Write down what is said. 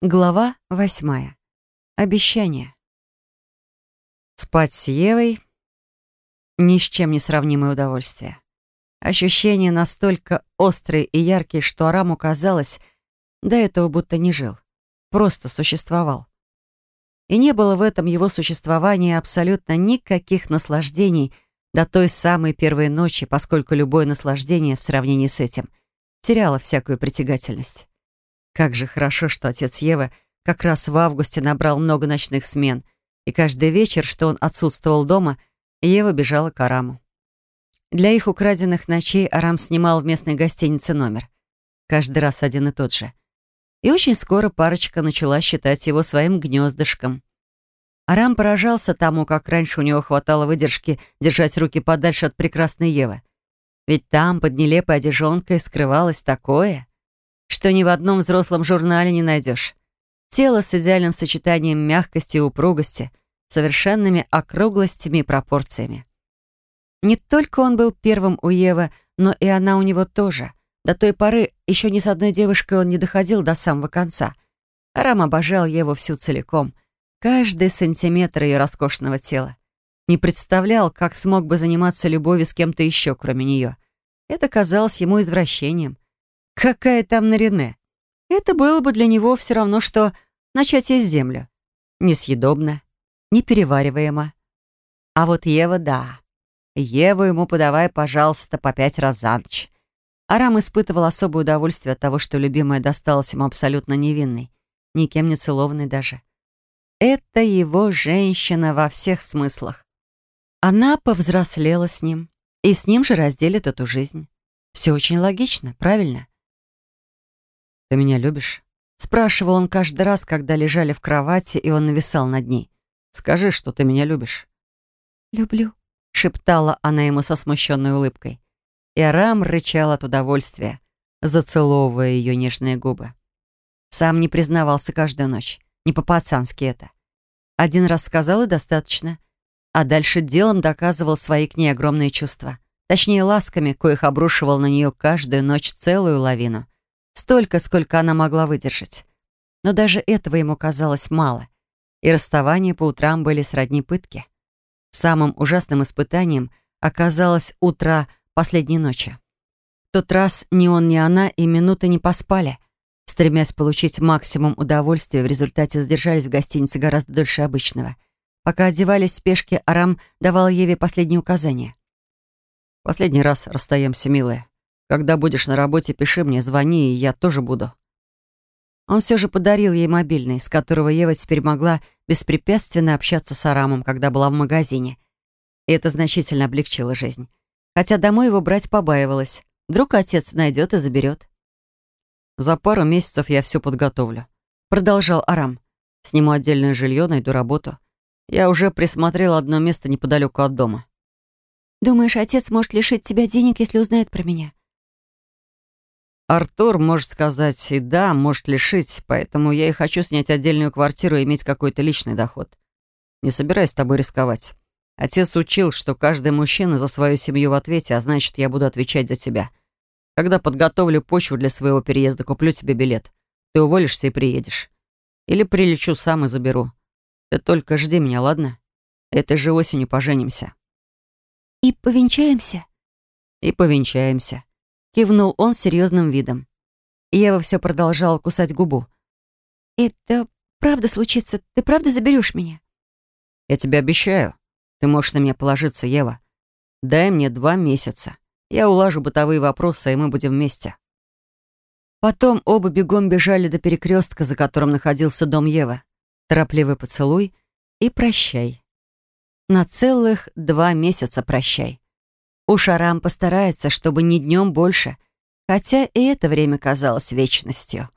Глава восьмая. Обещание. Спать с Евой — ни с чем не сравнимое удовольствие. Ощущения настолько острые и яркие, что Араму казалось, до этого будто не жил, просто существовал. И не было в этом его существовании абсолютно никаких наслаждений до той самой первой ночи, поскольку любое наслаждение в сравнении с этим теряло всякую притягательность. Как же хорошо, что отец Евы как раз в августе набрал много ночных смен, и каждый вечер, что он отсутствовал дома, Ева бежала к Араму. Для их украденных ночей Арам снимал в местной гостинице номер. Каждый раз один и тот же. И очень скоро парочка начала считать его своим гнездышком. Арам поражался тому, как раньше у него хватало выдержки держать руки подальше от прекрасной Евы. Ведь там, под нелепой одежонкой, скрывалось такое что ни в одном взрослом журнале не найдешь. Тело с идеальным сочетанием мягкости и упругости, совершенными округлостями и пропорциями. Не только он был первым у Евы, но и она у него тоже. До той поры еще ни с одной девушкой он не доходил до самого конца. Арам обожал Еву всю целиком, каждый сантиметр ее роскошного тела. Не представлял, как смог бы заниматься любовью с кем-то еще, кроме нее. Это казалось ему извращением. Какая там Нарине? Это было бы для него все равно, что начать есть землю. Несъедобно, неперевариваемо. А вот Ева — да. Еву ему подавай, пожалуйста, по пять раз за ночь. Арам испытывал особое удовольствие от того, что любимая досталась ему абсолютно невинной, никем не целованной даже. Это его женщина во всех смыслах. Она повзрослела с ним, и с ним же разделит эту жизнь. Все очень логично, правильно? «Ты меня любишь?» Спрашивал он каждый раз, когда лежали в кровати, и он нависал над ней. «Скажи, что ты меня любишь». «Люблю», — шептала она ему со смущенной улыбкой. И Арам рычал от удовольствия, зацеловывая ее нежные губы. Сам не признавался каждую ночь. Не по-пацански это. Один раз сказал и достаточно. А дальше делом доказывал свои к ней огромные чувства. Точнее, ласками, коих обрушивал на нее каждую ночь целую лавину. Столько, сколько она могла выдержать. Но даже этого ему казалось мало. И расставания по утрам были сродни пытки. Самым ужасным испытанием оказалось утро последней ночи. В тот раз ни он, ни она и минуты не поспали. Стремясь получить максимум удовольствия, в результате задержались в гостинице гораздо дольше обычного. Пока одевались в спешке, Арам давал Еве последние указания. «Последний раз расстаемся, милая. Когда будешь на работе, пиши мне, звони, и я тоже буду». Он все же подарил ей мобильный, с которого Ева теперь могла беспрепятственно общаться с Арамом, когда была в магазине. И это значительно облегчило жизнь. Хотя домой его брать побаивалась. Вдруг отец найдет и заберет. «За пару месяцев я все подготовлю», — продолжал Арам. «Сниму отдельное жилье, найду работу. Я уже присмотрел одно место неподалеку от дома». «Думаешь, отец может лишить тебя денег, если узнает про меня?» Артур может сказать и да, может лишить, поэтому я и хочу снять отдельную квартиру и иметь какой-то личный доход. Не собираюсь с тобой рисковать. Отец учил, что каждый мужчина за свою семью в ответе, а значит, я буду отвечать за тебя. Когда подготовлю почву для своего переезда, куплю тебе билет. Ты уволишься и приедешь. Или прилечу сам и заберу. Ты только жди меня, ладно? Этой же осенью поженимся. И повенчаемся? И повенчаемся. Кивнул он с серьезным видом. Ева все продолжала кусать губу. «Это правда случится? Ты правда заберешь меня?» «Я тебе обещаю. Ты можешь на меня положиться, Ева. Дай мне два месяца. Я улажу бытовые вопросы, и мы будем вместе». Потом оба бегом бежали до перекрестка, за которым находился дом Евы. Торопливый поцелуй и прощай. На целых два месяца прощай. Уж Арам постарается, чтобы не днем больше, хотя и это время казалось вечностью.